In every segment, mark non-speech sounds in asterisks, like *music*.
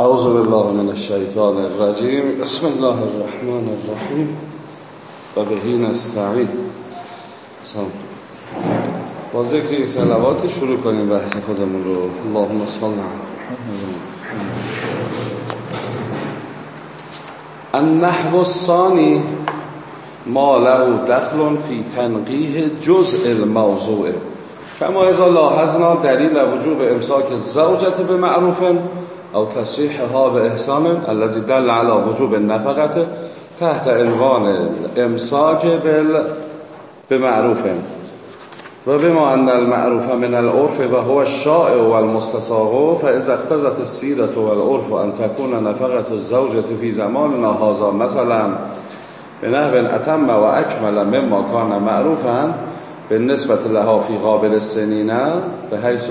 اعوذ بالله من الشیطان الرجیم بسم الله الرحمن الرحیم و بهی نستعین با ذکر یک سلوات شروع کنیم بحث خودمون رو. اللهم صل النحو الثانی ما له دخل فی تنقیه جزء الموضوع. کما ازا لاحظنا دلیل وجوب امساک الزوجة بمعروف او تصریحها به احسان الذي دل على وجوب النفقه تحت عنوان امساک بل بمعروف. و بما ان المعروف من العرف و هو الشائع والمستساغ فاذا اقتضت السيره والعرف ان تكون نفقه الزوجه في زماننا هذا مثلا بنحو اتم و اکمل مما كان معروفا بالنسبه لها في قابل السنين بحيث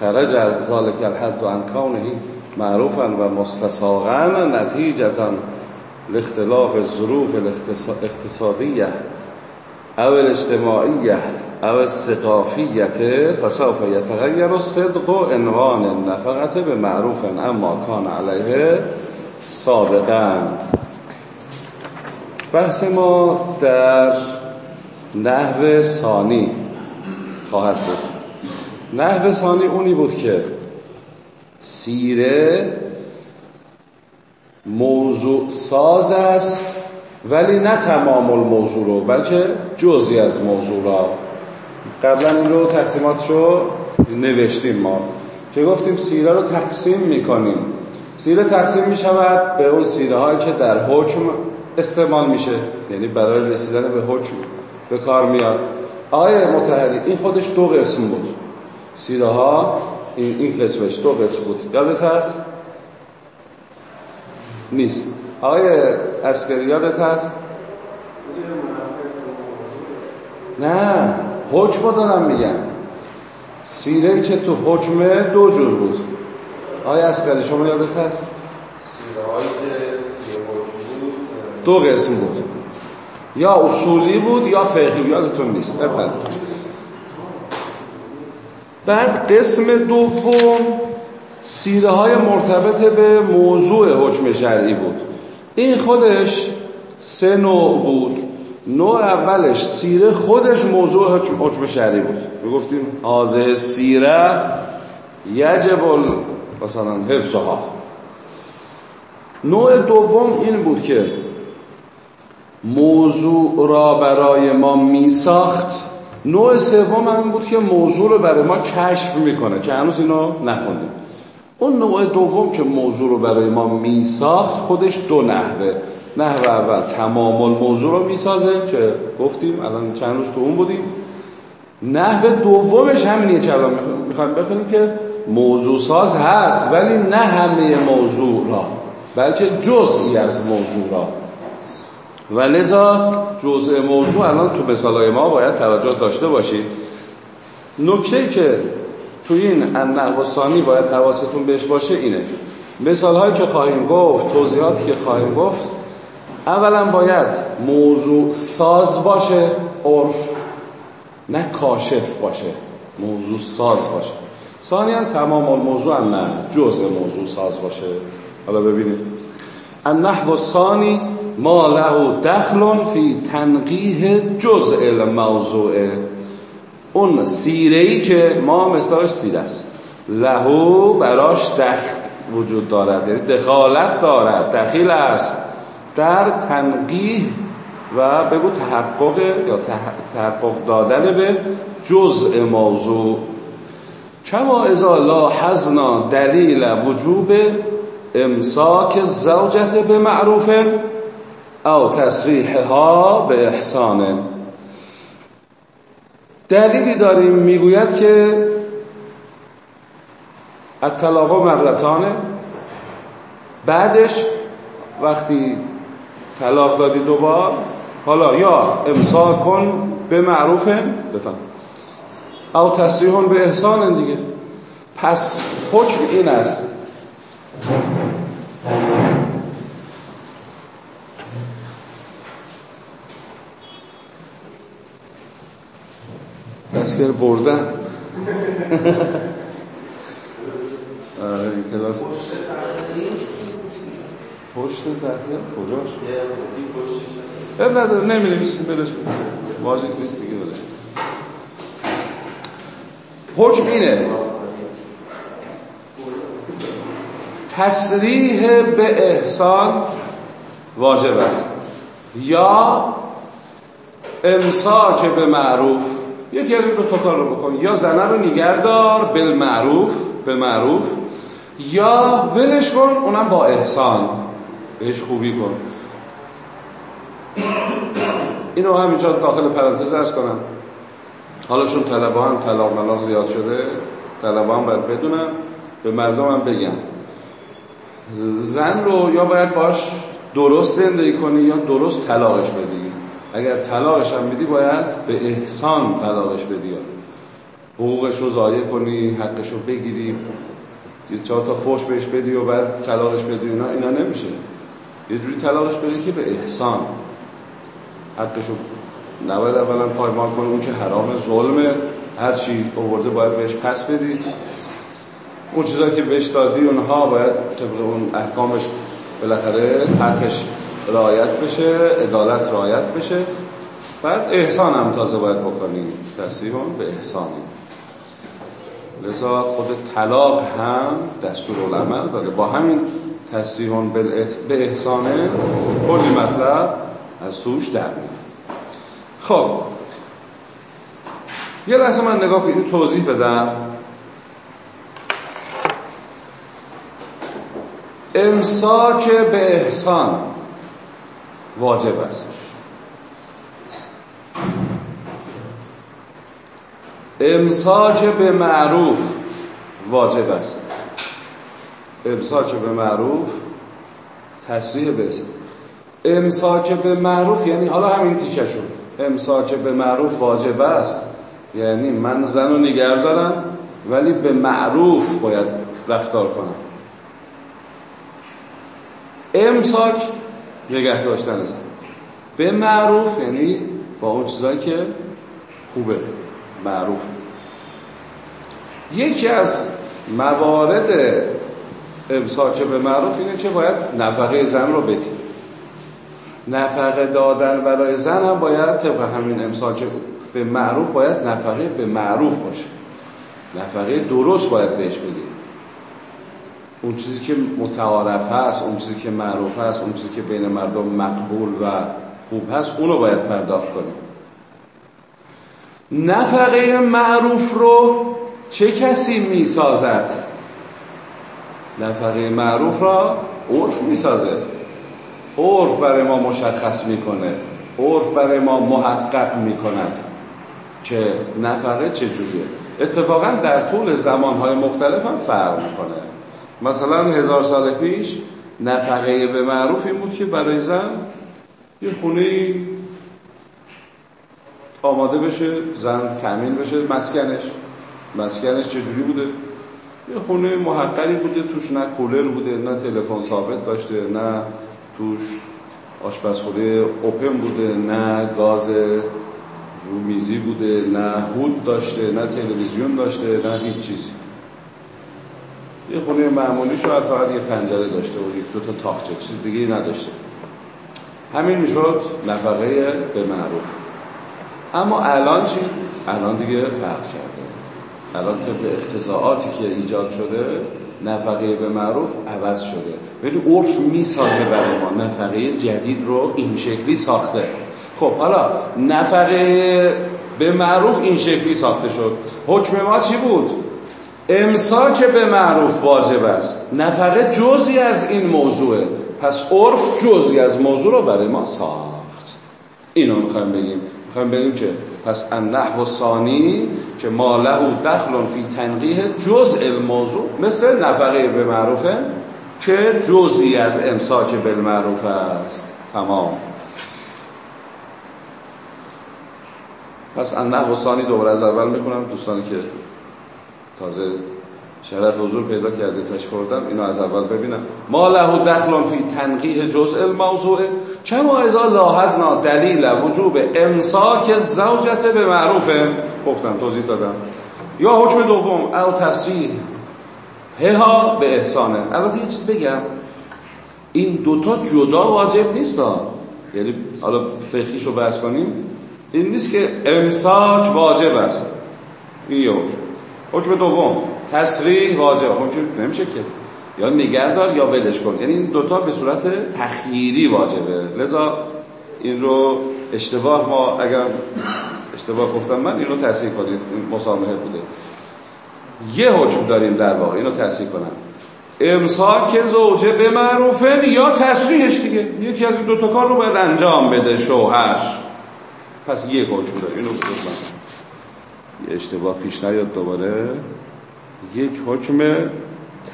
خرج ذلك الحد عن كونه معروفا و مستصاغا نتیجتا لاختلاف الظروف الاقتصادیه او الاجتماعیه او الثقافیه فسوف يتغير الصدق عنوان النفقه به معروف اما کان علیه سابقا بحث ما در نحو ثانی خواهد بود. نحو ثانی اونی بود که سیره موضوع ساز است ولی نه تمام الموضوع رو بلکه جزی از موضوع را. قبلا این رو تقسیمات رو نوشتیم ما که گفتیم سیره رو تقسیم می‌کنیم. سیره تقسیم می‌شود به اون سیره هایی که در حکم استعمال میشه یعنی برای رسیدن به حکم به کار میاد. آیه متحری این خودش دو قسم بود. سیره ها این, این قسمش دو قسم بود. یادت هست؟ نیست. آقای اسکری یادت هست؟ نه. حکم دارم میگم. سیره که تو حکم دو جور بود. آقای اسکری شما یادت هست؟ سیره هایی که حکم بود دو قسم بود. یا اصولی بود یا فقهی یادتون نیست. ابدا بعد قسم دوم سیره های مرتبط به موضوع حکم شرعی بود. این خودش سه نوع بود. نوع اولش سیره خودش موضوع حکم شرعی بود. می‌گفتیم حاضر سیره یجب مثلا حفظها. نوع دوم این بود که موضوع را برای ما می ساخت نوع سوم هم بود که موضوع رو برای ما کشف می‌کنه که هنوز اینو نخوندیم. اون نوع دوم که موضوع رو برای ما میساخت خودش دو نحوه. نحوه اول تمام الموضوع رو می‌سازه که گفتیم الان چند روز تو اون بودیم. نحوه دومش همینیه که الان می‌خوایم بخونیم که موضوع ساز هست ولی نه همه موضوع را بلکه جزئی از موضوع را و لذا جزء موضوع الان تو مثالای ما باید توجه داشته باشید نکته که تو این النحو ثانی باید حواستون بهش باشه اینه. مثال هایی که خواهیم گفت توضیحاتی که خواهیم گفت اولا باید موضوع ساز باشه عرف نه کاشف باشه موضوع ساز باشه. ثانیا تمام الموضوع نه جزء موضوع ساز باشه. حالا ببینید النحو الثانی ما له دخل فی تنقیه جزء الموضوع. اون سیره ای که ما مثلاش سیره است. لهو براش دخل وجود دارد یعنی دخالت دارد دخیل است. در تنقیه و بگو تحقق یا تحقق دادن به جزء موضوع. کما ازا لاحظنا دلیل وجوب امساک زوجت به معروف او تصریحها به احسان دلیلی داریم می‌گوید که الطلاق مرتانه. بعدش وقتی طلاق دادی دوبار حالا یا امساک کن به معروف بفهم. او تصریح به احسان دیگه. پس حکم این است. دستگیر بردن آره این کلاس پشت تحقیق کجاش؟ اب نداره نمی‌نویسیم برش واجب نیست دیگه بده حکم اینه تصریح به احسان واجب است یا امساک به معروف یکی از این دو کار رو بکن. یا زنه رو نگردار بالمعروف به معروف یا ولش کن اونم با احسان. بهش خوبی کن. اینو همینجا داخل پرانتز ارز کنم. حالا چون طلبه هم طلاق ملاق زیاد شده. طلبه هم باید بدونم به مردم هم بگم زن رو یا باید باش درست زندگی کنی یا درست طلاقش بدی. اگر طلاقش هم بدی باید به احسان طلاقش بدی. حقوقش رو ضایع کنی حقش رو بگیری یه چهار تا فوش بهش بدی و بعد طلاقش بدی اینا اینا نمیشه. یه جوری طلاقش بدی که به احسان. حقش رو نباید اولا پایمال کنی اون که حرام ظلمه هر چی آورده باید بهش پس بدی. اون چیزایی که بهش دادی اونها باید طبق اون احکامش بالاخره حقش رعایت بشه عدالت رعایت بشه. بعد احسان هم تازه باید بکنی. تصریح به احسانی. لذا خود طلاق هم دستور العمل داره. با همین تصریح به احسانه کلی مطلب از توش در میاد. خب. یه لحظه من نگاه کنید توضیح بدم. امساک به احسان. واجب است. امساک به معروف واجب است. امساک به معروف تصریح به امساک به معروف یعنی حالا همین تیکشون امساک به معروف واجب است. یعنی من زن رو نگر دارم ولی به معروف باید رفتار کنم. امساک نگه داشتن زن به معروف یعنی با اون چیزایی که خوبه معروف. یکی از موارد امساک به معروف اینه که باید نفقه زن رو بدی نفقه دادن برای زن هم باید طبق همین امساک به معروف باید نفقه به معروف باشه. نفقه درست باید بهش بدی اون چیزی که متعارف هست اون چیزی که معروف هست اون چیزی که بین مردم مقبول و خوب هست اونو باید پرداخت کنیم. نفقه معروف رو چه کسی می‌سازد؟ نفقه معروف را عرف می‌سازه. عرف برای ما مشخص می‌کنه. عرف برای ما محقق می‌کند که نفقه چجوریه اتفاقا در طول زمانهای مختلف هم فرق می‌کنه. مثلا هزار سال پیش نفقه به معروف این بود که برای زن یه خونه آماده بشه زن تامین بشه مسکنش. مسکنش چجوری بوده؟ یه خونه محقری بوده توش نه کولر بوده نه تلفن ثابت داشته نه توش آشپزخونه اوپن بوده نه گاز رومیزی بوده نه هود داشته نه تلویزیون داشته نه هیچ چیزی. یه خونه معمولی شاید فقط یه پنجره داشته و یک دو تا تاخچه چیز دیگه نداشته. همین می‌شد نفقه به معروف. اما الان چی؟ الان دیگه فرق کرده. الان طبق اختزاعاتی که ایجاد شده نفقه به معروف عوض شده. ولی عرف می‌سازه برای ما. نفقه جدید رو این شکلی ساخته. خب حالا نفقه به معروف این شکلی ساخته شد. حکم ما چی بود؟ امساک به معروف واجب است. نفقه جزی از این موضوعه. پس عرف جزی از موضوع رو برای ما ساخت. اینو می‌خوایم بگیم. می‌خوایم بگیم که پس النحو ثانی که ما له دخل فی تنقیه جزء الموضوع. مثل نفقه به معروفه که جزئی از امساک بالمعروف است. تمام. پس النحو ثانی دوباره از اول می‌خونم. دوستانی که تازه شرط حضور پیدا کرده تشکر خوردم اینو از اول ببینم. ما له دخل فی تنقیح جزء الموضوع. چما ازا لاحظنا دلیل وجوب امساک زوجت به معروفه گفتم توضیح دادم. یا حکم دوم او تصریح. هها به احسانه. البته یه چیز بگم. این دوتا جدا واجب نیست یعنی حالا فقهیش رو بحث کنیم. این نیست که امساک واجب است. این یه حکم. حکم دوم. تصریح واجب. حکم نمیشه که یا نگردار یا ولش کن. یعنی این دوتا به صورت تخییری واجبه. لذا این رو اشتباه ما اگر اشتباه گفتم من این رو تصحیح کنید. مسامحه بوده. یه حکم داریم در واقع. اینو تصحیح کنم. امساک زوجه به معروفه یا تصریحش دیگه. یکی از این دوتا کار رو باید انجام بده. شوهر. پس یه حکم داریم. اینو یه اشتباه پیش نیاد دوباره. یک حکم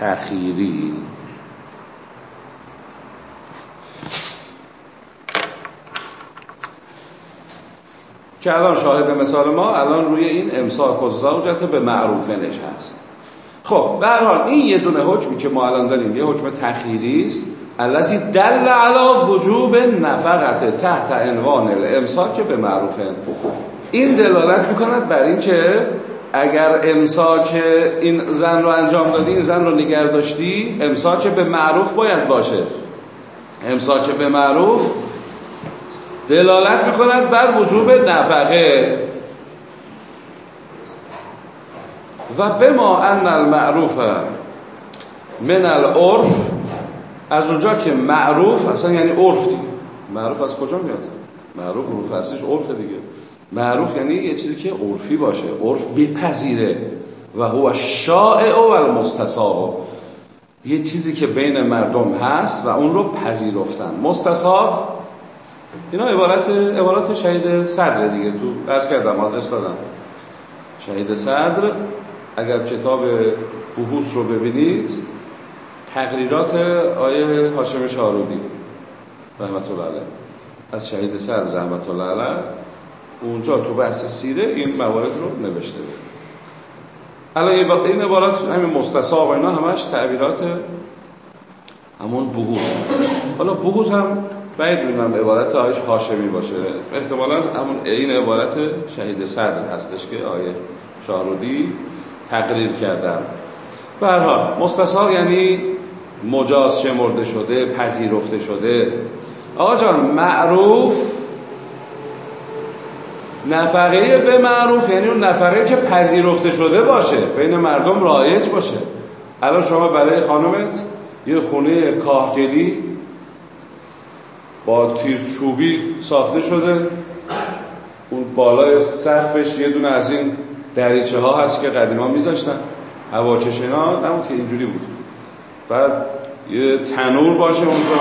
تخییری که الان شاهد مثال ما الان روی این امساک و زوجت به معروفه نشست. خب به حال این یه دونه حکمی که ما الان داریم یه حکم تخییری است. الذی دل علی وجوب نفقت تحت عنوان الامساک به معروفه این دلالت می‌کند بر این که اگر امساک این زن رو انجام دادی این زن رو نگر داشتی امساک به معروف باید باشه. امساک به معروف دلالت می‌کند بر وجوب نفقه. و به ما ان المعروف من العرف از اونجا که معروف اصلا یعنی عرف دیگه. معروف از کجا میاد؟ معروف روف اصلیش عرف دیگه. معروف یعنی یه چیزی که عرفی باشه عرف بپذیره. و هو شائع و المستصاب یه چیزی که بین مردم هست و اون رو پذیرفتن. مستصاب اینا عبارت عبارت شهید صدر دیگه. تو درس کردم آدرس دادم. شهید صدر اگر کتاب بحوث رو ببینید تقریرات آیه هاشم شارودی رحمت الله علیه. از شهید صدر رحمت الله علیه. اونجا تو بحث سیره این موارد رو نوشته بود. الان این عبارات همین مستصاب و اینا همش تعبیرات همون بحوث حالا بحوث هم باید می‌دونم عبارت آیش هاشمی باشه. احتمالا همون این عبارت شهید صدر هستش که آیه شارودی تقریر کردن. به هر یعنی مجاز شمرده شده پذیرفته شده. آقا جان معروف نفقه به معروف یعنی اون نفقه که پذیرفته شده باشه بین مردم رایج باشه. الان شما برای خانمت یه خونه کاهگلی با تیر چوبی ساخته شده. اون بالای سقفش یه دونه از این دریچه ها هست که قدیما میذاشتن. هواکش اینا نمود که اینجوری بود. بعد یه تنور باشه اونجا.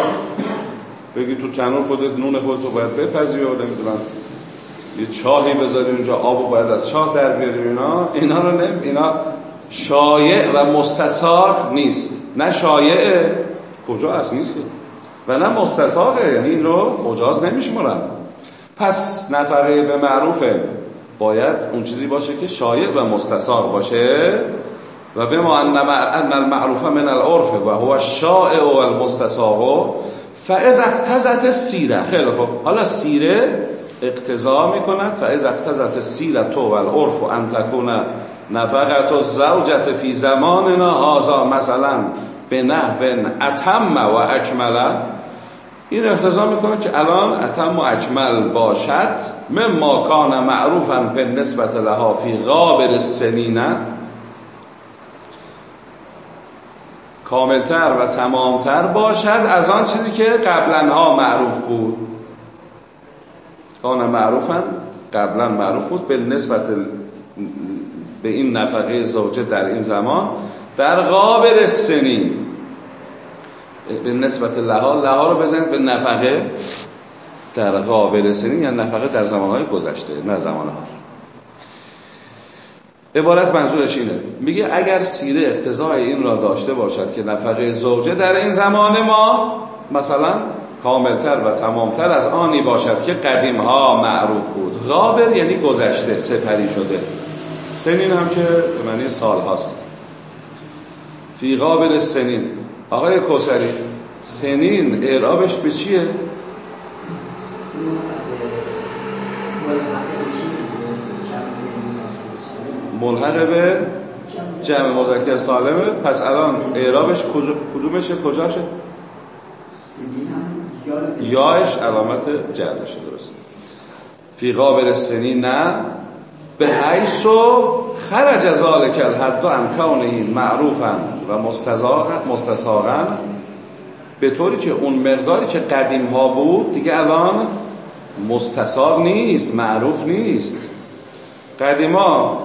بگی تو تنور خودت نون خودتو باید بپذی و نمی‌دونم. یه چاهی بذاریم اینجا آب باید از چاه در بیاریم اینا. اینا رو اینا شایع و مستساغ نیست. نه شایع کجا هست؟ نیست که. و نه مستساغه یعنی این رو مجاز نمیشمرن پس نفقه به معروفه. باید اون چیزی باشه که شایع و مستساغ باشه. و به ما ان المعروف من العرف و هو الشائع و المستساغ فاذ اقتضت سیره خیلی خوب. حالا سیره اقتضا می‌کنند فاذا اقتضت السیره و العرف ان تكون نفقت الزوجه فی زماننا هذا مثلا به نحو اتم و اکمل این اقتضا می‌کنه که الان اتم و اکمل باشد. مما کان معروفا به نسبت لها فی غابر السنین کاملتر و تمامتر باشد از آن چیزی که قبلا ها معروف بود. کان معروفا قبلا معروف بود. به نسبت به این نفقه زوجه در این زمان. در قابل سنین به نسبت لها لها رو بزنید به نفقه. در قابل سنین یا نفقه در زمانهای گذشته نه زمانها. عبارت منظورش اینه. میگه اگر سیره اقتضای این را داشته باشد که نفقه زوجه در این زمان ما مثلا کاملتر و تمامتر از آنی باشد که قدیم ها معروف بود. غابر یعنی گذشته سپری شده. سنین هم که به معنی سال هاست. فی غابر سنین. آقای کوسری سنین اعرابش به چیه؟ ملحق به جمع مذکر سالمه. پس الان اعرابش کدومشه؟ کجاشه یاش علامت جرشه درست فی قابل سنی نه به حیث و خرج ذالک الحد عن کونه معروفا و مستساغا به طوری که اون مقداری که قدیم ها بود دیگه الان مستساغ نیست معروف نیست. قدیما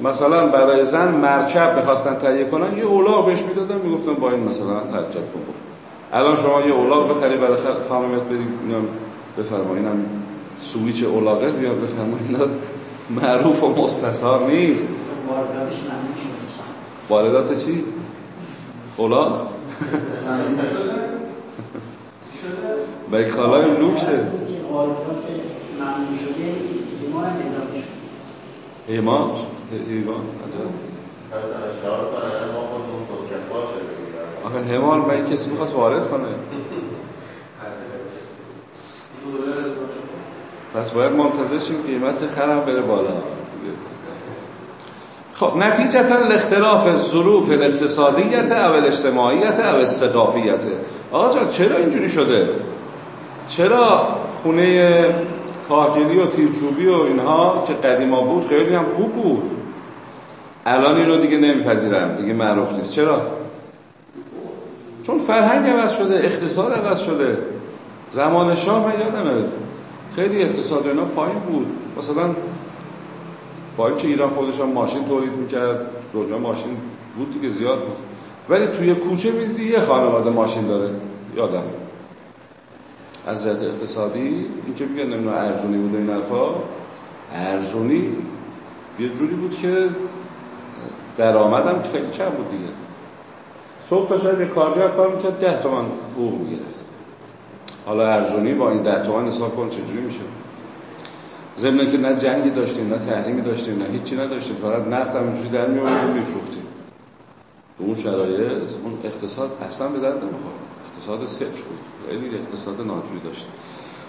مثلا برای زن مرکب می‌خواستن تهیه کنن یه اولاغ بهش می‌دادن می‌گفتن با این مثلا حرکت کن الان شما یه اولاغ بخری برای خانمت بدی اینم بفرما. اینم سویچ اولاغه بیار بفرما. اینا معروف و مستثار نیست. واردات چی؟ اولاغ؟ برای کالای لوکسه. ایمان. ایمان. عجب. آخه همان به کسی می‌خواست وارد کنه؟ پس باید منتظر شیم قیمت خرم بره بالا. خب نتیجتا الاختلاف الظروف الاقتصادیت او الاجتماعیت او الثقافیت آقا جان چرا اینجوری شده؟ چرا خونه کاهگلی و تیرچوبی و اینها که قدیما بود خیلی هم خوب بود؟ الان اینو دیگه نمیپذیرم دیگه معروف نیست. چرا؟ چون فرهنگ عوض شده اقتصاد عوض شده. زمان شاه من یادمه. خیلی اقتصاد اینا پایین بود. مثلا با که ایران خودش هم ماشین تولید می‌کرد دنیا ماشین بود دیگه زیاد بود. ولی توی کوچه می‌دیدی یه خانواده ماشین داره. یادم. از جهت اقتصادی این که میگن نمی‌دونم ارزونی بود این حرفا. ارزونی یه جوری بود که درآمدم خیلی چند بود دیگه. صبح تا شاید کارگر کار می‌کرد ده تومن حقوق می‌گرفت. حالا ارزونی با این ده تومن حساب کن چجوری میشه؟ ضمن که نه جنگی داشتیم نه تحریمی داشتیم نه هیچی نداشتیم فقط نفت هم اینجوری در میومد و میفروختیم. اون شرایط اون اقتصاد اصلا به درد نمی‌خورد. اقتصاد صفر بود. خیلی اقتصاد ناجوری داشت.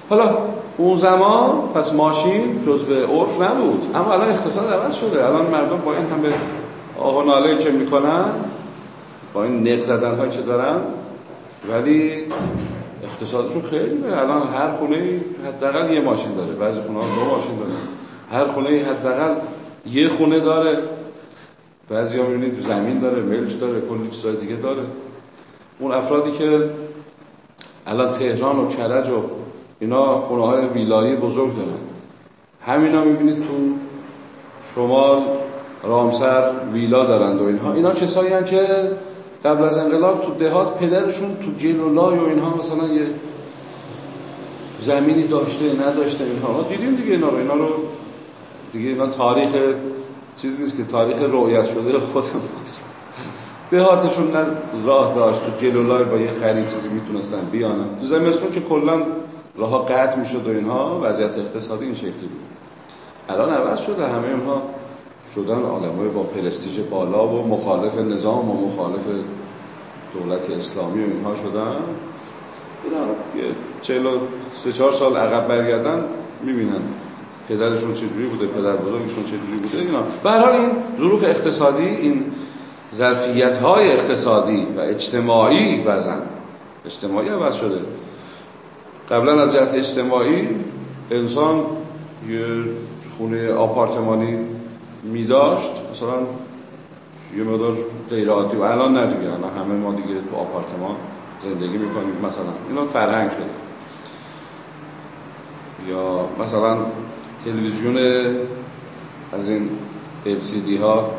حالا اون زمان پس ماشین جزء عرف نبود. اما الان اقتصاد عوض شده. الان مردم با این همه آه و ناله که می‌کنن با این نق زدن هایی که دارن ولی اقتصادشون خیلی به الان هر خونه حداقل یه ماشین داره. بعضی خونه ها دو ماشین داره. هر خونه حداقل یه خونه داره. بعضی ها می‌بینید زمین داره ملک داره کلی چیزای دیگه داره. اون افرادی که الان تهران و کرج و اینا خونه های ویلایی بزرگ دارن. همینا می‌بینید تو شمال رامسر ویلا دارند و اینها. اینا کسایی که قبل از انقلاب تو دهات پدرشون تو جلولای و اینها مثلا یه زمینی داشته نداشته اینها. ما دیدیم دیگه اینا رو. اینا رو دیگه اینا تاریخ چیز نیست که تاریخ رویت شده خود ماست دهاتشون نه راه داشت. تو جلولای با یه خرید چیزی می‌تونستن بیانن. تو زمستون که کلا راه قطع می‌شد و اینها وضعیت اقتصادی این شکلی بود. الان عوض شده. همه اونها شدن آدمای با پرستیژ بالا و مخالف نظام و مخالف دولت اسلامی و اینها شدن. اینا چهل و سه چهار سال عقب برگردن می‌بینن پدرشون چجوری بوده پدر بزرگشون چجوری بوده اینا. به حال این ظروف اقتصادی این ظرفیت های اقتصادی و اجتماعی بزن اجتماعی عوض شده. قبلا از جهت اجتماعی انسان یه خونه آپارتمانی می داشت مثلا یه مدار غیر عادی و الان نه دیگه. الان همه ما دیگه تو آپارتمان زندگی می‌کنیم. مثلا اینا فرهنگ شده. یا مثلا تلویزیون از این LCD ها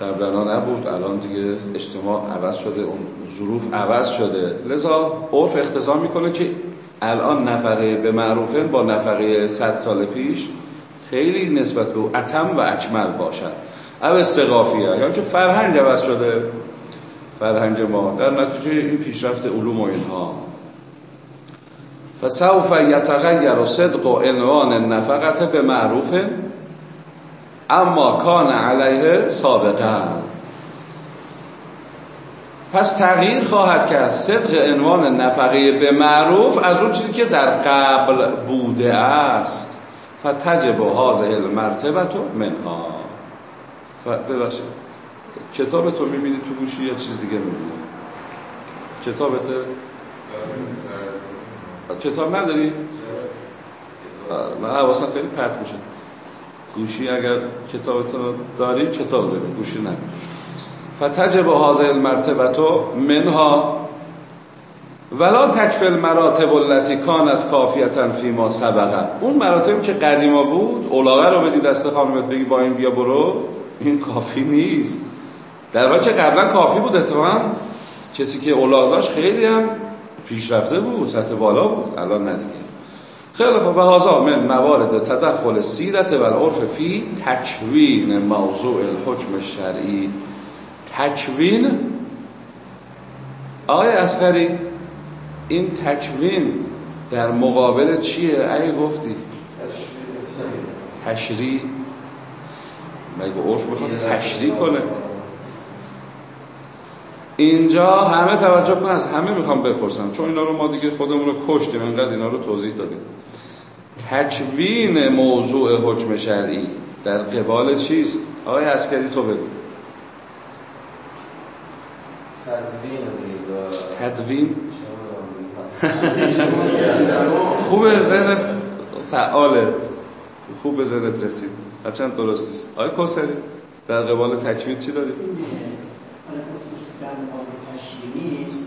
قبلا نبود. الان دیگه اجتماع عوض شده. اون ظروف عوض شده. لذا عرف اختزام می‌کنه که الان نفقه به معروفه با نفقه صد سال پیش خیلی نسبت به اتم و اکمل باشد. او استقافیه. یا که فرهنگ عوض شده. فرهنگ ما. در نتیجه این پیشرفت علوم و اینها. فسوف یتغیر صدق و عنوان نفقت به معروف. اما کان علیه سابقا. پس تغییر خواهد کرد. صدق عنوان نفقه به معروف از اون چیزی که در قبل بوده است. فتجب هذه المرتبه منها. ببخشید. کتاب تو می‌بینی تو گوشی یا چیز دیگه می‌بینی؟ کتابت کتاب نداری؟ من حواسم خیلی پرت میشه. گوشی اگر کتابت داری کتاب ببین گوشی نبین فتجب هذه المرتبه منها ولا تکفل المراتب التي کانت کافیتا فی ما سبقه اون مراتبی که قدیما بود اولاغه رو بدی دست خانمت بگی با این بیا برو این کافی نیست. در که قبلا کافی بود اتفاقا کسی که اولاغ داشت خیلی هم پیشرفته بود سطح بالا بود. الان ندیگه خیلی خوب. و هازا من موارد تدخل سیرت و العرف فی تکوین موضوع الحکم شرعی. تکوین آقای اسخری این تکوین در مقابل چیه؟ ای گفتی. تشریع مگه عرف می‌خواد تشریع کنه؟ اینجا همه توجه کن از همه می‌خوام بپرسم. چون اینا رو ما دیگه خودمون رو کشتیم انقدر اینا رو توضیح دادیم. تکوین موضوع حکم شرعی در قبال چیست؟ آقای اسکری تو بگو. تدوین؟ خوبه ذهن فعاله. خوب به ذهنت رسید. هرچند درستیست آقای کوسری در قبال تکوین چی داری؟ نیست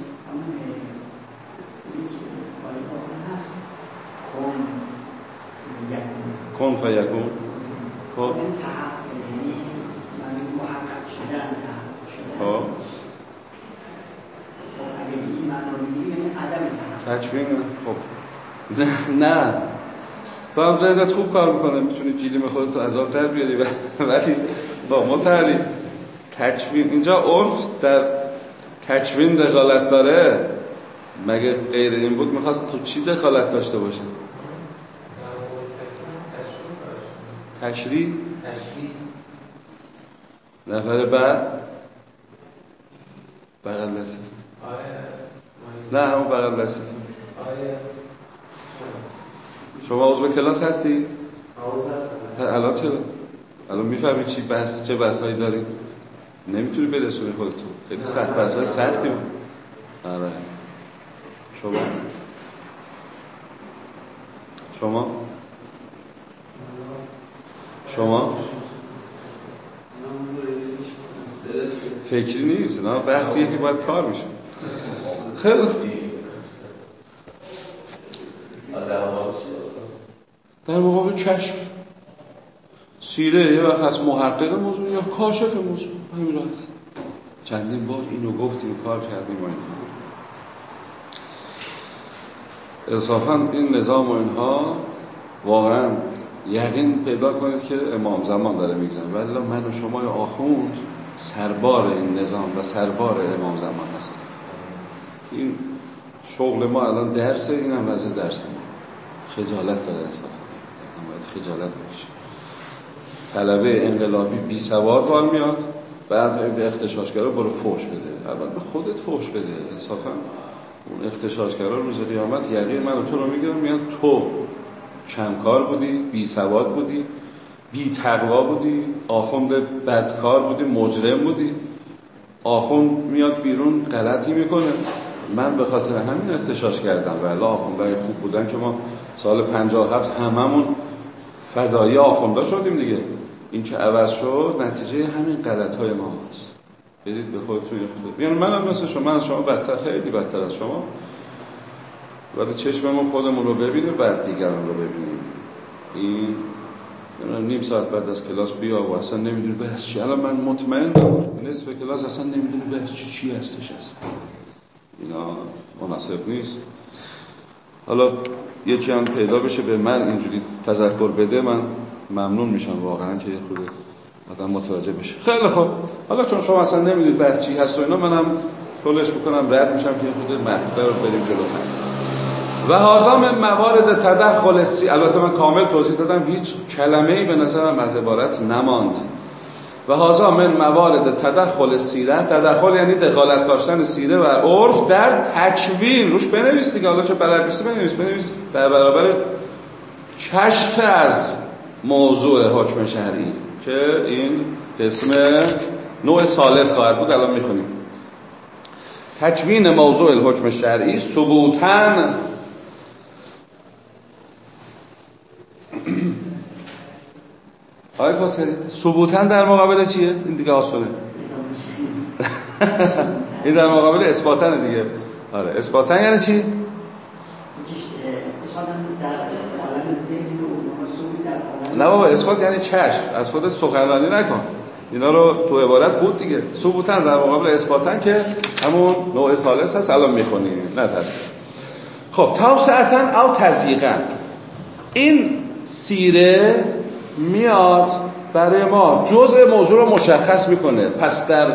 کن. کن فیکون. خب. یعنی تحقق شدن خب. خب اگه به این معنا بگیری یعنی عدم تکوین خب. *laughs* نه. تو هم ذهنت خوب کار می‌کنه می‌تونی جیلیم خودتو عذاب در بیاری. *laughs* ولی با ما تحریم تکوین اینجا عرف در تکوین دخالت داره. مگه غیر این بود می‌خواست تو چی دخالت داشته باشه؟ تشریع نفر بعد. بغل دستتون نه همون بغل دستتون شما عضو کلاس هستی؟ الان چرا؟ الان می‌فهمی چی بس چه بسایی داری؟ نمی‌تونی برسونی خودتو. خیلی سخت بسای سختی بود. آره. شما؟ شما؟ شما؟ فکری نیست نه بحثیه که باید کار میشه خیلی در مقابل چشم. سیره یه وقت از محقق موضوع یا کاشف موضوع. همین راحت چندین بار اینو گفتیم کار کردیم و انصافا این نظام و اینها واقعا یقین پیدا کنید که امام زمان داره میگذن ولی من و شما آخوند سربار این نظام و سربار امام زمان هست این شغل ما الان درسه این هم وضع ما خجالت داره انصافا. باید خجالت بکشیم طلبه انقلابی بی سوار بار میاد بعد به اختشاشگرا برو فوش بده. اول به خودت فوش بده. انصافا اون اختشاشگرا روز قیامت یقین من و تو رو می‌گیرم میاد تو کمکار بودی؟ بی سواد بودی؟ بی تقوا بودی؟ آخوند بدکار بودی؟ مجرم بودی؟ آخوند میاد بیرون غلطی می‌کنه. من به خاطر همین اختشاش کردم. ولی آخوندهای خوب بودن که ما سال 57 هممون فدایی آخونده شدیم دیگه. این که عوض شد نتیجه همین غلط های ما هست. برید به خودتون خود یعنی من هم مثل شما من شما بدتر خیلی بدتر از شما. ولی چشممون خودمون رو ببینه بعد دیگران رو ببینیم. این نیم ساعت بعد از کلاس بیا و اصلا نمی‌دونی بحث چی. الان من مطمئنم نصف کلاس اصلا نمی‌دونی بحث چی چی هستش هست اینا مناسب نیست. حالا یکی هم پیدا بشه به من اینجوری تذکر بده من ممنون میشم واقعا که یه خود آدم متوجه بشه. خیلی خوب. حالا چون شما اصلا نمی‌دونید بحث چی هست و اینا منم طولش بکنم رد میشم که خود محبه بریم جلوتر و هازا من موارد تدخل سی البته من کامل توضیح دادم هیچ کلمه ای به نظرم از عبارت نماند. و هازا من موارد تدخل سیره تدخل یعنی دخالت داشتن سیره و عرف در تکوین. روش بنویس دیگه حالا چه بلدیسی بنویس؟ بنویس در برابر کشف از موضوع حکم شرعی که این قسم نوع سالس خواهد بود. الان می‌خونیم. تکوین موضوع الحکم شرعی ثبوتن آقای کاسری ثبوتن در مقابل چیه؟ این دیگه آسونه. این در مقابل اثباتن دیگه. آره اثباتن یعنی چی؟ نه بابا اثبات یعنی چشم. از خود سخنرانی نکن. اینا رو تو عبارت بود دیگه. ثبوتن در مقابل اثباتن که همون نوع سالس هست الان می‌خونی. نه ترس خب توسعتن او تزیقن این سیره میاد برای ما. جزء موضوع رو مشخص می‌کنه. پس در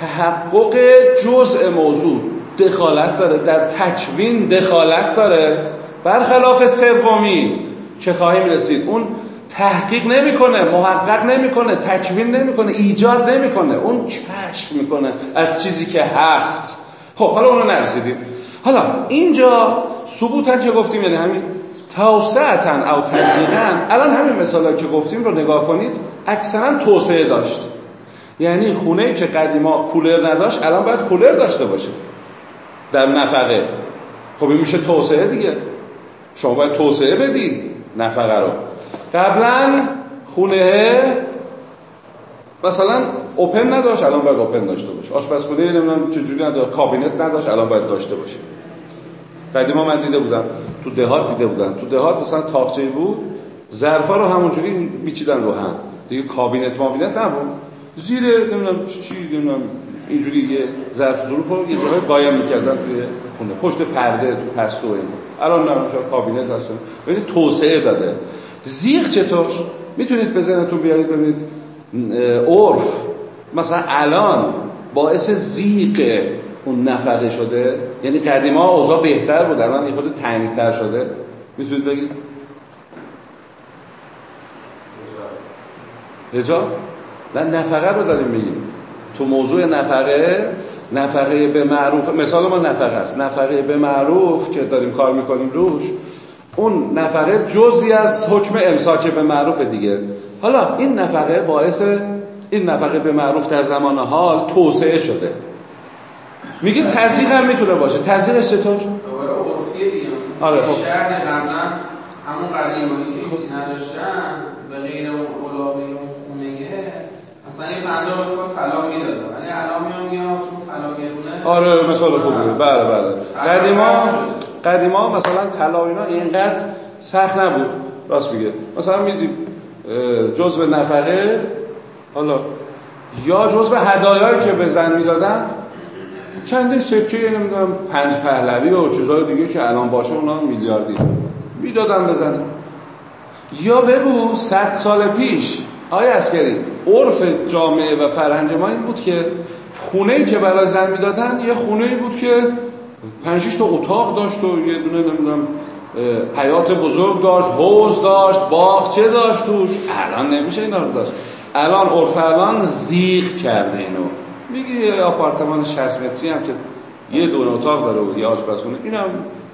تحقق جزء موضوع دخالت داره در تکوین دخالت داره. برخلاف سومی چه خواهیم رسید؟ اون تحقیق نمی‌کنه محقق نمی‌کنه تکوین نمی‌کنه ایجاد نمی‌کنه. اون کشف می‌کنه از چیزی که هست. خب حالا اونو نرسیدیم. حالا اینجا ثبوتن که گفتیم؟ یعنی همین توسعتن او تزیقن الان همین مثالا که گفتیم رو نگاه کنید اکثرا توسعه داشت. یعنی خونه که قدیما کولر نداشت الان باید کولر داشته باشه. در نفقه. خب این میشه توسعه دیگه. شما باید توسعه بدی نفقه رو. قبلا خونه مثلا اوپن نداشت الان باید اوپن داشته باشه. آشپزخونه نمی‌دونم چجوری نداشت کابینت نداشت الان باید داشته باشه. قدیما من دیده بودم. تو دهات دیده بودم تو دهات مثلا تاقچه بود. ظرفا رو همونجوری میچیدن رو هم. دیگه کابینت مابینت نبود. زیر نمی‌دونم چی نمی‌دونم اینجوری یه ظرف ظروف رو یه جاهای قایم می‌کردن توی خونه. پشت پرده تو پستو این الان شاید کابینت هست. ولی توسعه داده. زیغ چطور؟ می‌تونید بزنتون بیارید ببینید. عرف. مثلا الان باعث زیق اون نفقه شده. یعنی قدیما اوضاع بهتر بود الان خود تنگتر شده. می‌تونید بگید؟ هجاب. نه نفقه رو داریم میگیم. تو موضوع نفقه نفقه به معروف مثال ما نفقه است. نفقه به معروف که داریم کار می‌کنیم روش اون نفقه جزی از حکم امساک به معروف دیگه. حالا این نفقه باعث این نفقه به معروف در زمان حال توسعه شده. میگه تزیق هم می‌تونه باشه. تزیقش چطور؟ آره، یه خب. شهر قبلا همون قدیمایی که هیچی نداشتن به غیر اون علاقه اون خونه مثلا یه 50 مثلا طلا می‌دادن. ولی الان میام میام چون طلا گرونه آره مثال خوبیه بله بله. قدیما قدیما مثلا طلا اینا اینقدر سخت نبود. راست میگه. مثلا میدیم جزء نفقه حالا یا جزء هدایایی که به زن می‌دادن چند سکه نمی‌دونم پنج پهلوی و چیزهای دیگه که الان باشه اونا میلیاردی. می‌دادن بزنه یا بگو صد سال پیش آیا اسکری عرف جامعه و فرهنگ ما این بود که خونه که برای زن می‌دادن یه خونه بود که پنجش تا اتاق داشت و یه دونه نمی‌دونم حیات بزرگ داشت حوز داشت باغچه داشت توش؟ الان نمیشه اینا رو داشت. الان عرف الان زیغ کرده اینو. میگی یه آپارتمان 60 متری هم که یه دونه اتاق داره و یه آشپزخونه اینم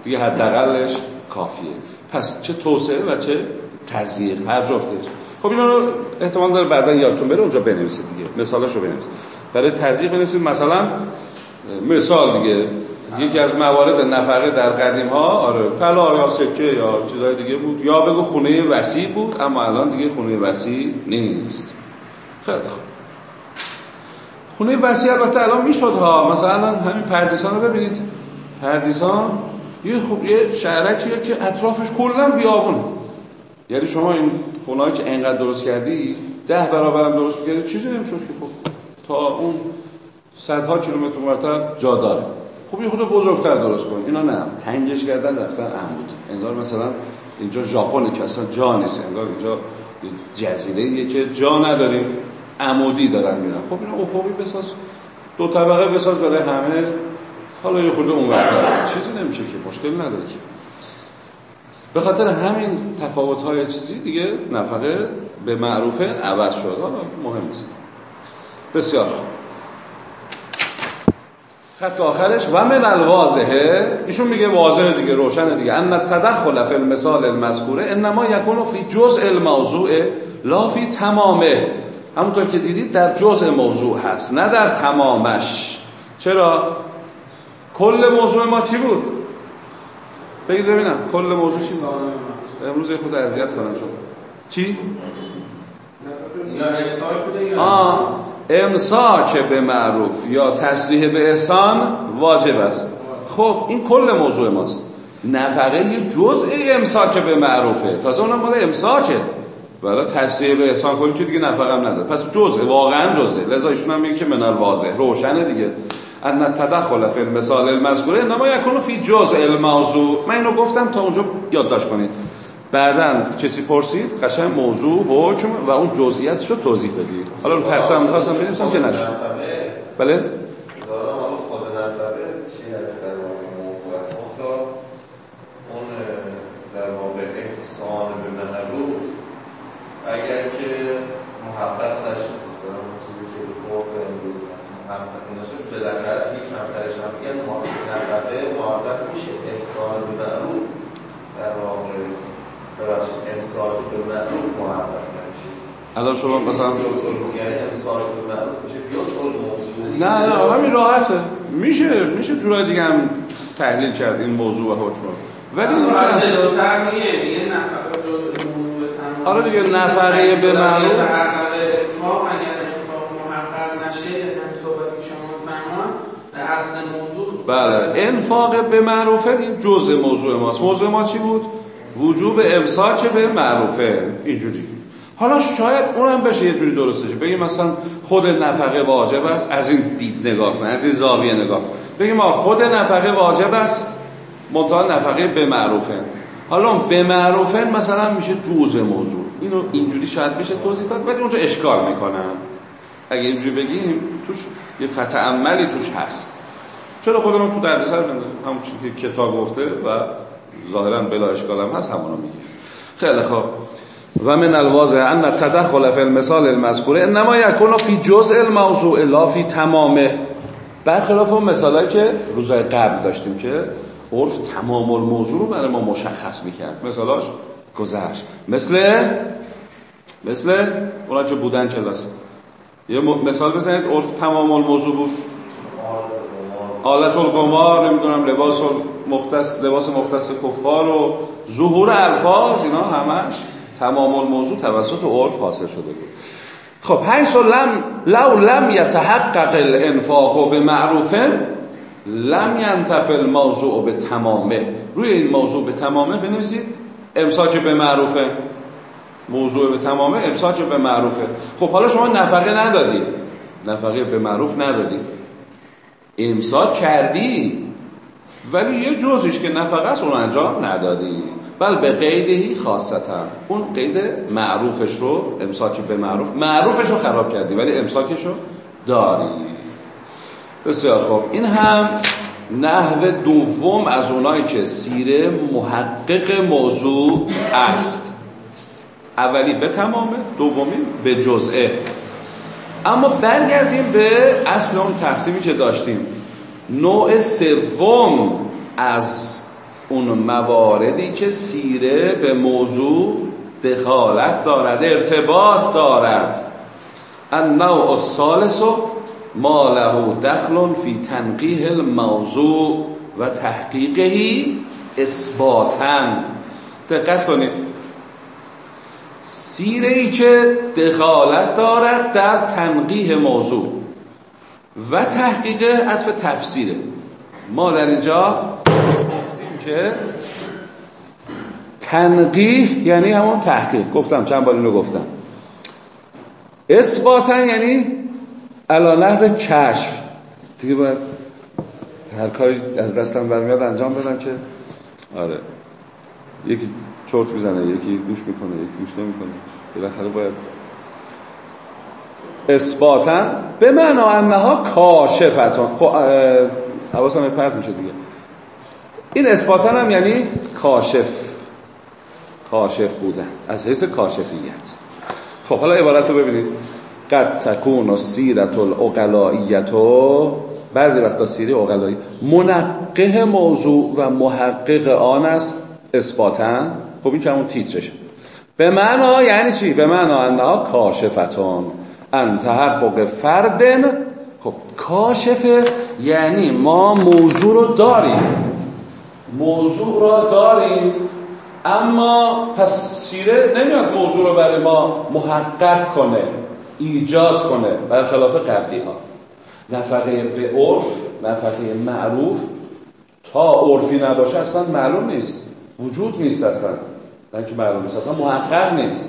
دیگه حداقلش کافیه. پس چه توسعه و چه تزییق هر جفتش. خب اینا رو احتمال داره بعدا یادتون بره اونجا بنویسید دیگه. مثالاشو بنویسید. برای تزییق بنویسید مثلا مثال دیگه. یکی از موارد نفقه در قدیم ها آره طلا یا سکه یا چیزهای دیگه بود. یا بگو خونه وسیع بود اما الان دیگه خونه وسیع نیست. خیلی خونه وسیع البته الان می‌شد ها. مثلا همین پردیسان رو ببینید. پردیسان یه خوب یه شهرکیه که اطرافش کلا بیابونه یعنی شما این خونه که انقدر درست کردی ده برابرم درست کردی چیزی نمی‌شد که خب. تا اون صدها کیلومتر مرتب جا داره. خب یه خود بزرگتر درست کن. اینا نه. تنگش کردن رفتن عمود. انگار مثلا اینجا ژاپن که اصلا جا نیست. انگار اینجا جزیره یه که جا نداریم. عمودی دارن میرن. خب اینا افقی بساز دو طبقه بساز برای همه. حالا یه خورده اون چیزی نمیشه که مشکل نداره که. به خاطر همین تفاوت های چیزی دیگه نفقه به معروفه عوض شد. حالا مهم نیست. بسیار خوب. خط آخرش. و من الواضحه. ایشون میگه واضحه دیگه روشنه دیگه. ان تدخل فی المثال المذکوره انما یکون فی جزء الموضوع لا فی تمامه. همونطور که دیدید در جزء موضوع هست نه در تمامش چرا؟ کل موضوع ما چی بود؟ بگید ببینم کل موضوع چی بود؟ امروز خود اذیت کنم شد چی؟ آه امساک به معروف یا تصریح به احسان واجب است خب این کل موضوع ماست نفقه یه جزء امساک به معروفه تازه اونم مال امساکه ولی تصریح به احسان کنیم که دیگه نفقه هم نداره. پس جزء واقعا جزء. لذا ایشون هم میگه که من واضح. روشنه دیگه. ان تدخل فی المثال المذکوره انما یکون فی جزء الموضوع. من اینو گفتم تا اونجا یادداشت کنید. بعدا کسی پرسید قشنگ موضوع حکم و اون جزئیاتش رو توضیح بدید. حالا رو تخته هم می‌خواستم بنویسم که نفقه. بله دارم حالا خود نفقه چی هست در واقع موضوع است مختا اون اه، در واقع احسان به معروف اگر که محقق نشه مثلا اون چیزی که عرف امروز هست محقق نشه بالاخره اگه کمترش هم بگن محقق نفقه محقق میشه. احسان به معروف در واقع ببخشید امساک به معروف نمیشه الان شما مثلا جزء الم- یعنی امساک به معروف میشه جزء الموضوع نه نه همین راحته. میشه میشه جورای دیگه هم تحلیل کرد این موضوع و حکم ولی این بعد که- جلوتر میگه میگه نفقه جز موضوع تمام آره دیگه، نفقه به معروف. تحقق اتفاق اگر اتفاق محقق نشه هم صحبتی که شما میفرمان به اصل موضوع بله. انفاق به معروفه این جزء موضوع ماست. موضوع ما چی بود؟ وجوب امساک به معروفه اینجوری. حالا شاید اونم بشه یه جوری درست بشه. بگیم مثلا خود نفقه واجب است از این دید نگاه کن از این زاویه نگاه. بگیم ما خود نفقه واجب است منتها نفقه به معروفه حالا به معروفه مثلا میشه جزء موضوع. اینو اینجوری شاید بشه توضیح داد ولی اونجا اشکال می‌کنم اگه اینجوری بگیم توش یه فتح عملی توش هست. چرا خودمون تو دردسر بندازیم همون چیزی که کتاب گفته و ظاهرا بلا اشکال هم هست همونو میگه خیلی خوب. و من الواضح ان تدخل فی المثال المذکوره انما یکون فی جزء الموضوع لا فی تمامه. برخلاف اون مثالایی که روزهای قبل داشتیم که عرف تمام الموضوع رو برای ما مشخص می‌کرد. مثالاش گذشت. مثل مثل اونا که بودن کلاس. یه مثال بزنید. عرف تمام الموضوع بود. آلت القمار نمی‌دونم لباس مختص لباس مختص کفار و ظهور الفاظ اینا همش تمام الموضوع توسط عرف حاصل شده بود. خب حیث لم لو لم یتحقق الانفاق به معروفه لم ینتفع الموضوع به تمامه روی این موضوع به تمامه بنویسید امساک به معروفه موضوع به تمامه امساک به معروفه خب حالا شما نفقه ندادی. نفقه به معروف ندادی. امساک کردی. ولی یه جزش که نفقه اون انجام ندادی. بل به قیدهی خاصتا. اون قید معروفش رو امساک به معروف معروفش رو خراب کردی ولی امساکش رو داری. بسیار خوب. این هم نحو دوم از اونایی که سیره محقق موضوع است. اولی به تمامه دومی به جزئه. اما برگردیم به اصل اون تقسیمی که داشتیم. نوع سوم از اون مواردی که سیره به موضوع دخالت دارد ارتباط دارد. النوع الثالث ما له دخل فی تنقیح الموضوع و تحقیقه اثباتا. دقت کنید. ای که دخالت دارد در تنقیح موضوع و تحقیق عطف تفسیره. ما در اینجا گفتیم که تنقیح یعنی همون تحقیق. گفتم چند بار اینو گفتم. اثباتا یعنی علا نحو کشف. دیگه باید هر کاری از دستم برمیاد انجام بدم که آره. یکی چرت می‌زنه یکی گوش می‌کنه یکی گوش نمی‌کنه. بالاخره باید اثباتا به معنا انها کاشفتان. خب حواسم پرت میشه دیگه. این اثباتا هم یعنی کاشف. کاشف بودن. از حیث کاشفیت. خب حالا عبارت رو ببینید. قد تکون سیرت الاقلائیت بعضی وقتا سیره اقلایی. منقه موضوع و محقق آن است اثباتا. خب این که همون تیترشه به معنا یعنی چی؟ به معنا انها کاشفتان. ان تحقق فردن. خب کاشفه یعنی ما موضوع رو داریم. موضوع را داریم اما پس سیره نمیاد موضوع رو برای ما محقق کنه ایجاد کنه. برخلاف قبلی ها نفقه به عرف نفقه معروف. تا عرفی نباشه اصلا معلوم نیست. وجود نیست اصلا. نه که معلوم نیست اصلا محقق نیست.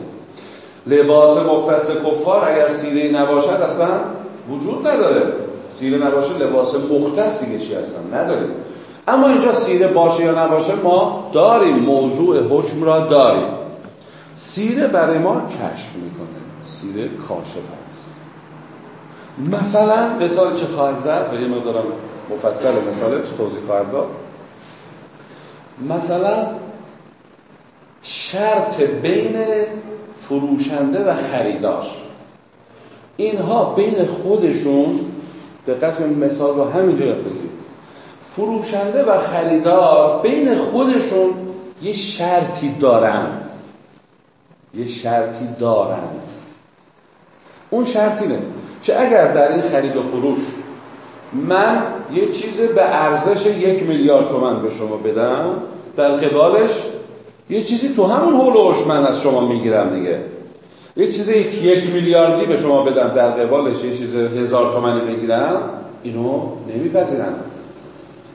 لباس مختص کفار اگر سیره نباشد اصلا وجود نداره. سیره نباشه لباس مختص دیگه چی اصلا نداره. اما اینجا سیره باشه یا نباشه ما داریم موضوع حکم را داریم. سیره برای ما کشف می‌کنه. سیره کاشف هست مثلا مثال که خواهد زد؟ و یه مقدارم مفصل مثالش توضیح خواهد مثلا شرط بین فروشنده و خریدار. اینها بین خودشون دقت کنید مثال رو همینجا یاد فروشنده و خریدار بین خودشون یه شرطی دارن. یه شرطی دارند اون شرطی که اگر در این خرید و فروش من یه چیز به ارزش یک میلیارد تومن به شما بدم در قبالش یه چیزی تو همون هولوش من از شما می‌گیرم دیگه. یه چیزی یک, میلیاردی به شما بدم در قبالش یه چیز هزار تومنی بگیرم اینو نمیپذیرن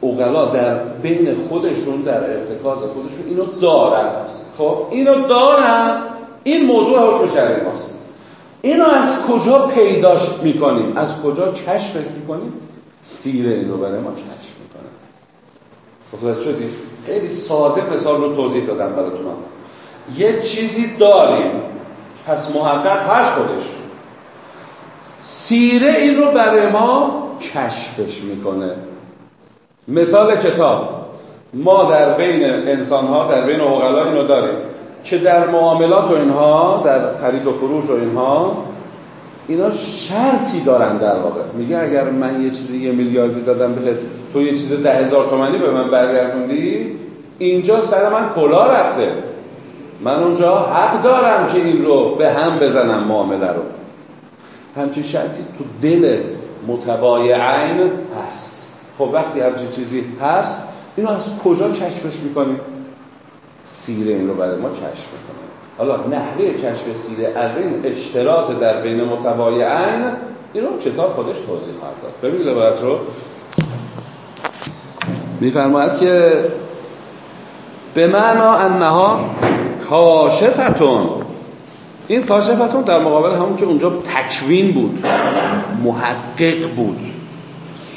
اوغلا در بین خودشون در ارتکاز خودشون اینو دارن. خب اینو دارن. این موضوع حکم شرعی ماست. اینو از کجا پیداش می‌کنیم؟ از کجا کشف می‌کنیم؟ سیره اینو برای ما متوجه شدید خیلی ساده مثال رو توضیح دادم براتون یه چیزی داریم. پس محقق هست خودش. سیره این رو برای ما کشفش می‌کنه. مثال کتاب. ما در بین انسان ها در بین اقلا اینو داریم که در معاملات و اینها در خرید و فروش و اینها اینا شرطی دارن در واقع. میگه اگر من یه چیزی یه میلیاردی دادم بهت تو یه چیز ده هزار تومنی به من برگردوندی؟ اینجا سر من کلا رفته. من اونجا حق دارم که این رو به هم بزنم معامله رو. همچین شرطی تو دل متبایعین هست. خب وقتی همچین چیزی هست اینو از کجا کشفش می‌کنیم سیره این رو برای ما کشف می‌کنه. حالا نحوه کشف سیره از این اشتراط در بین متبایعین این رو کتاب خودش توضیح خواهد داد. ببین لبایت رو میفرماید که به معنا انها کاشفتون. این کاشفتون در مقابل همون که اونجا تکوین بود محقق بود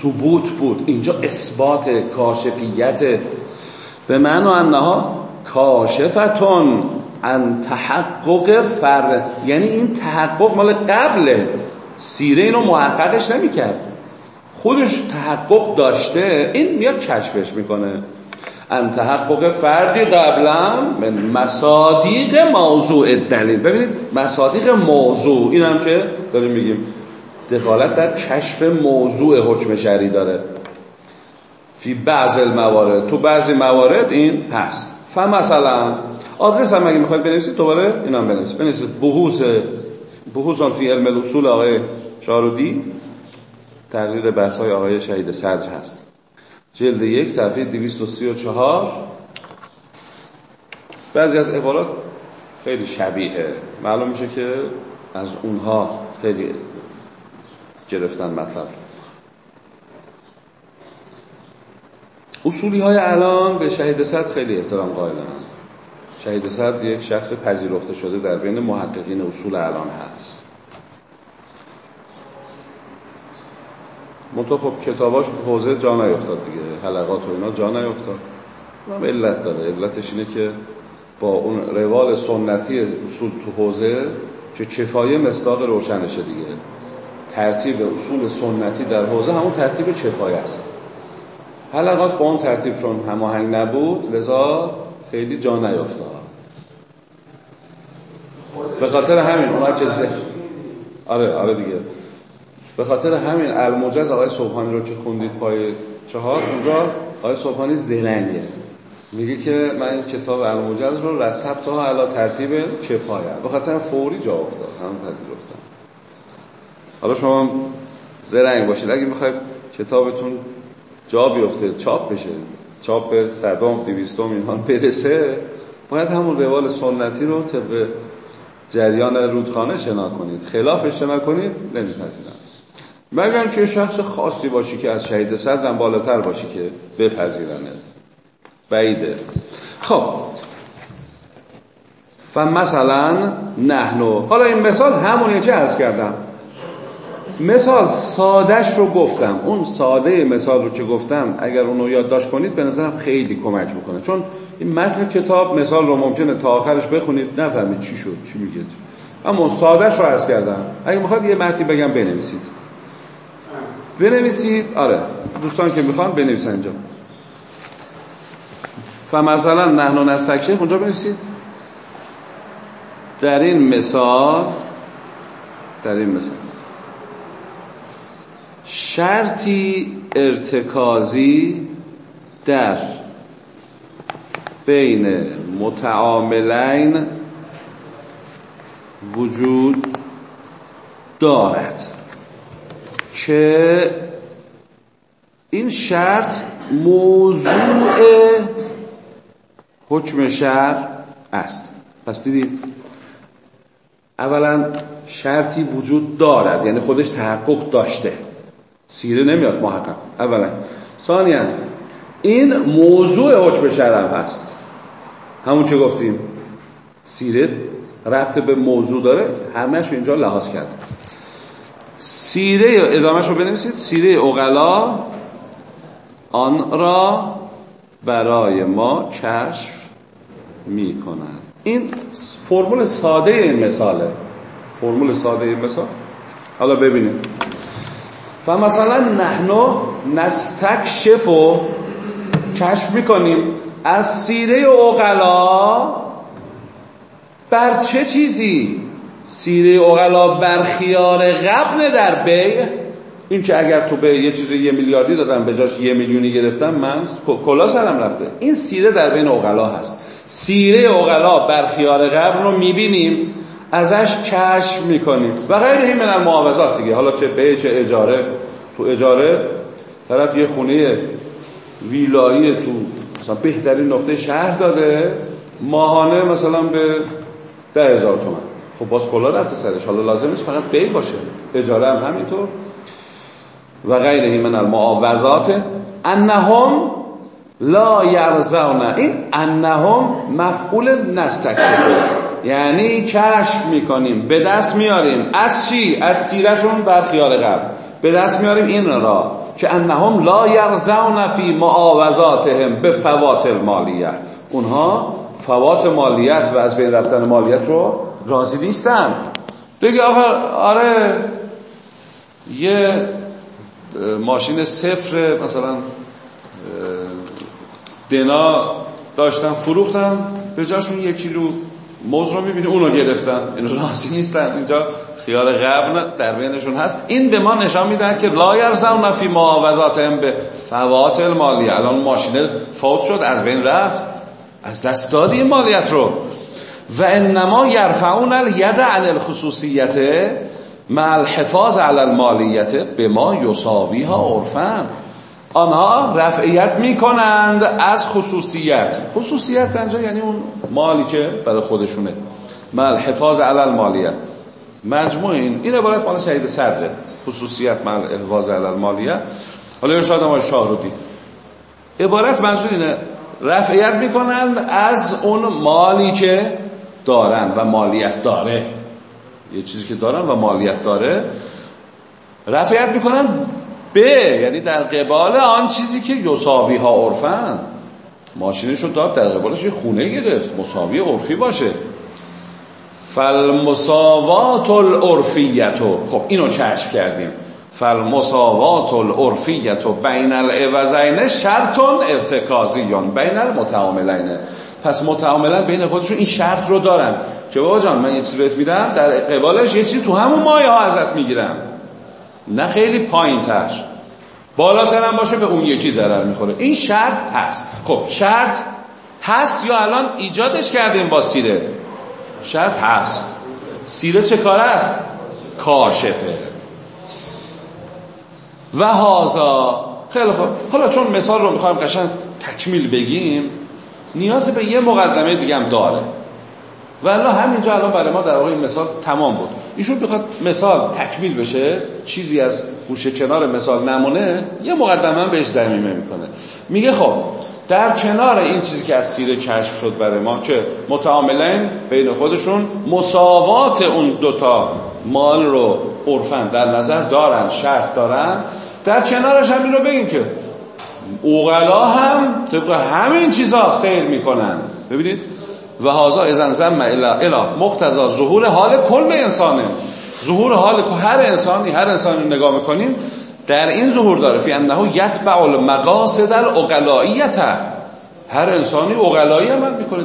ثبوت بود. اینجا اثبات کاشفیت. به معنا انها کاشفتون. ان تحقق فر یعنی این تحقق مال قبله. سیره اینو محققش نمی‌کرد. خودش تحقق داشته این میاد کشفش می‌کنه. ان تحقق فردی قبلا من مصادیق موضوع دلیل. ببینید مصادیق موضوع این هم که داریم میگیم. دخالت در کشف موضوع حکم شرعی داره. فی بعض الموارد. تو بعضی موارد این هست. فمثلا آدرس هم اگه می‌خواید بنویسید دوباره این هم بنویسید. بنویسید. بحوث بحوث فی علم الاصول آقای شارودی. تغییر بحث های آقای شهید سرج هست. جلد یک صفحه 234 بعضی از عبارات خیلی شبیه معلوم میشه که از اونها خیلی گرفتن مطلب. اصولی های الان به شهید صد خیلی احترام قائلن. شهید صد یک شخص پذیرفته شده در بین محققین اصول الان هست. منطقه خب کتاباش حوزه جا نیفتاد دیگه حلقات و اینا جا نیفتاد. هم علت داره. علتش اینه که با اون روال سنتی اصول تو حوزه که کفایه مستاق روشنشه دیگه. ترتیب اصول سنتی در حوزه همون ترتیب کفایه است. حلقات با اون ترتیب چون هماهنگ نبود لذا خیلی جا نیفتاد. به خاطر همین اونا که آره آره دیگه. به خاطر همین الموجز آقای صبحانی رو که خوندید پای چهار اونجا آقای صبحانی زرنگه. میگه که من این کتاب الموجز رو رتب تا علا ترتیب کفایه. به خاطر فوری جا افتاد همون پذیرفتم. حالا شما زرنگ باشید. اگه می‌خواید کتابتون جا بیفته چاپ بشه چاپ صدام دویستم اینها برسه باید همون روال سنتی رو طبق جریان رودخانه شنا کنید. خلافش شنا کنید نمیپذیرم. مگر که شخص خاصی باشی که از شهید صدرم بالاتر باشی که بپذیرنه؟ بعیده. خب. فمثلا نحنو. حالا این مثال همونی که عرض کردم. مثال سادش رو گفتم. اون ساده مثال رو که گفتم اگر اونو یادداشت کنید به نظرم خیلی کمک می‌کنه. چون این متن کتاب مثال رو ممکنه تا آخرش بخونید نفهمید چی شد چی میگه اما سادش رو عرض کردم. اگه می‌خواد یه متنی بگم بنویسید. بنویسید. آره. دوستان که می‌خوان بنویسن اینجا. فمثلا نحن نستکشف. اونجا بنویسید. در این مثال در این مثال. شرطی ارتکازی در بین متعاملین وجود دارد. که این شرط موضوع حکم شر است. پس دیدید اولا شرطی وجود دارد یعنی خودش تحقق داشته. سیره نمیاد محقق اولا. ثانیا این موضوع حکم شرم هست. همون که گفتیم سیره ربط به موضوع داره همهش اینجا لحاظ کرده. سیره ادامهش رو بنویسید. سیره اغلا آن را برای ما کشف می کند این فرمول ساده این مثاله. فرمول ساده این مثال. حالا ببینیم. فمثلا نحنو نستکشف و کشف می‌کنیم. از سیره اغلا بر چه چیزی سیره اغلا بر خیار قبل در بی. این که اگر تو به یه چیز یه میلیاردی دادم به جاش یه میلیونی گرفتم من کلا سرم رفته. این سیره در بین اغلا هست. سیره اغلا بر خیار قبل رو می‌بینیم ازش کشف می‌کنیم. و غیر من المعاوضات دیگه. حالا چه به چه اجاره. تو اجاره طرف یه خونه ویلایی تو مثلا بهترین نقطه شهر داده ماهانه مثلا به ده هزار تومن. خب باز کلا رفته سرش. حالا لازم نیست فقط بی باشه. اجاره هم همینطور. و غیره من المعاوضات انهم لا یرزون این انهم مفعول نستکشفه یعنی کشف می‌کنیم. به دست میاریم. از چی؟ از سیرشون بر خیال قبل به دست میاریم این را که انهم لا یرزون فی معاوضاتهم به فوات المالیت اونها فوات مالیت و از بین رفتن مالیت رو راضی نیستن. بگی آقا آره یه ماشین صفر مثلا دنا داشتن فروختن به جاشون یک کیلو موز رو می‌بینی اونو گرفتن. این راضی نیستن. اینجا خیال قبل در بینشون هست. این به ما نشان میدن که لا نفی معاوضاتهم به فوات المالی. الان ماشین فوت شد از بین رفت. از دست دادی مالیت رو. و انما یرفعون الید عن الخصوصیت مع الحفاظ علی المالیت به ما یساوی ها عرفن آنها رفعیت می‌کنند از خصوصیت. خصوصیت اینجا یعنی اون مالی که برای خودشونه. مال حفاظ علی المالیت. مجموع این این عبارت مال شهید صدره. خصوصیت مال حفاظ علی المالیت. حالا ارشاد آقای شاهرودی. عبارت منظور اینه. رفعیت می‌کنند از اون مالی که دارن و مالیت داره. یه چیزی که دارن و مالیت داره رفعیت می‌کنن به یعنی در قبال آن چیزی که یساوی ها عرفن. ماشینش داد در قبالش یه خونه گرفت مساوی عرفی باشه. فالمساوات العرفیتو خب اینو کشف کردیم. فالمساوات العرفیتو بین العوضین شرطون ارتکازیون بین المتعاملین. پس متعاملا بین خودشون این شرط رو دارن. که بابا جان من یه چیزی بهت میدم؟ در قبالش یه چیزی تو همون مایه ها ازت می‌گیرم. نه خیلی پایین تر بالاتر هم باشه به اون یکی ضرر می‌خوره. این شرط هست. خب شرط هست یا الان ایجادش کردیم با سیره؟ شرط هست. سیره چه کار است؟ کاشفه. و هازا خیلی خوب. حالا چون مثال رو می‌خوایم قشنگ تکمیل بگیم نیاز به یه مقدمه دیگه هم داره. و الله همینجا الان برای ما در واقع این مثال تمام بود. ایشون بخواد مثال تکمیل بشه چیزی از گوشه کنار مثال نمونه یه مقدمه هم بهش زمینه می‌کنه. میگه خب در کنار این چیزی که از سیره کشف شد برای ما که متعاملین بین خودشون مساوات اون دوتا مال رو عرفن در نظر دارن شرط دارن در کنارش هم این رو بگیم که اوغلا هم طبق همین چیزا سیر می‌کنن. ببینید؟ و هازا ازن زم الا مقتضا ظهور حال کل انسانه. ظهور حال هر انسانی هر انسانی نگاه می‌کنیم در این ظهور داره. فی انه یتبع المقاصد الاغلاییت هر انسانی اغلایی عمل می‌کنه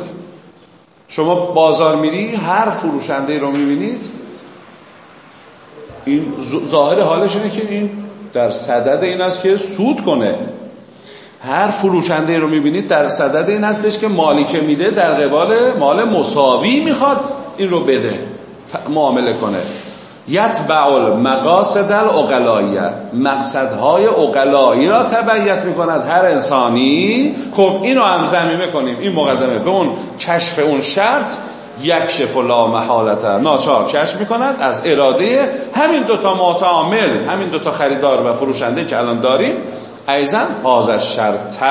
شما بازار میری هر فروشنده رو می‌بینید این ظاهر حالش اینه که این در صدد این است که سود کنه. هر فروشنده رو می‌بینید در صدد این هستش که مالی که میده در قبال مال مساوی می‌خواد این رو بده معامله کنه. یتبع المقاصد الاغلاییه مقصدهای اغلایی را تبعیت می‌کند هر انسانی. خب اینو هم زمینه کنیم این مقدمه. به اون کشف اون شرط یک لا محالت ناچار کشف می‌کند از اراده همین دوتا متعامل همین دوتا خریدار و فروشنده که الان داریم ایزن حاضر شرط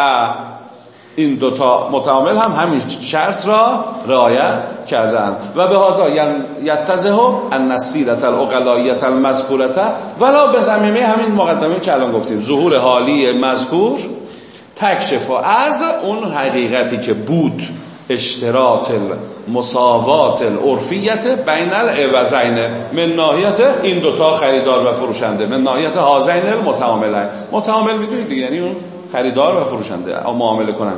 این دوتا متعامل هم همین شرط را رعایت کردند و به هازا یتزه ان نسیرت الاغلایت المذکورت ولا به زمینه همین مقدمه که الان گفتیم. ظهور حالی مذکور تکشف از اون حقیقتی که بود اشتراط مساوات العرفیت بین العوضین من ناحیت این دوتا خریدار و فروشنده. من ناحیت هازین المتعاملین متعامل می‌دونید دیگه یعنی اون خریدار و فروشنده معامله کنن.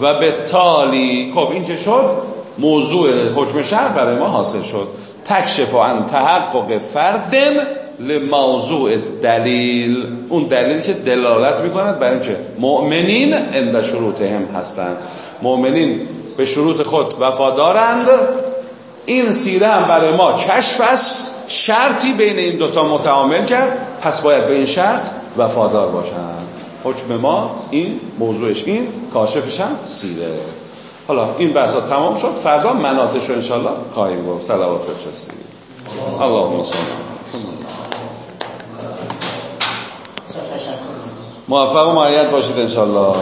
و به تالی خب این چه شد؟ موضوع حکم شهر برای ما حاصل شد. تکشف عن تحقق فردن لموضوع دلیل. اون دلیل که دلالت می‌کند برای اینکه مؤمنین اند شروط هم هستند. مؤمنین به شروط خود وفادارند. این سیره هم برای ما کشف است. شرطی بین این دوتا متعامل کرد. پس باید به این شرط وفادار باشند. حکم ما این موضوعش این کاشفش هم سیره. حالا این بحثا تمام شد. فردا مناتش رو انشالله خواهیم گفت. صلوات بفرستید اللهم صل موفق و معید باشید انشالله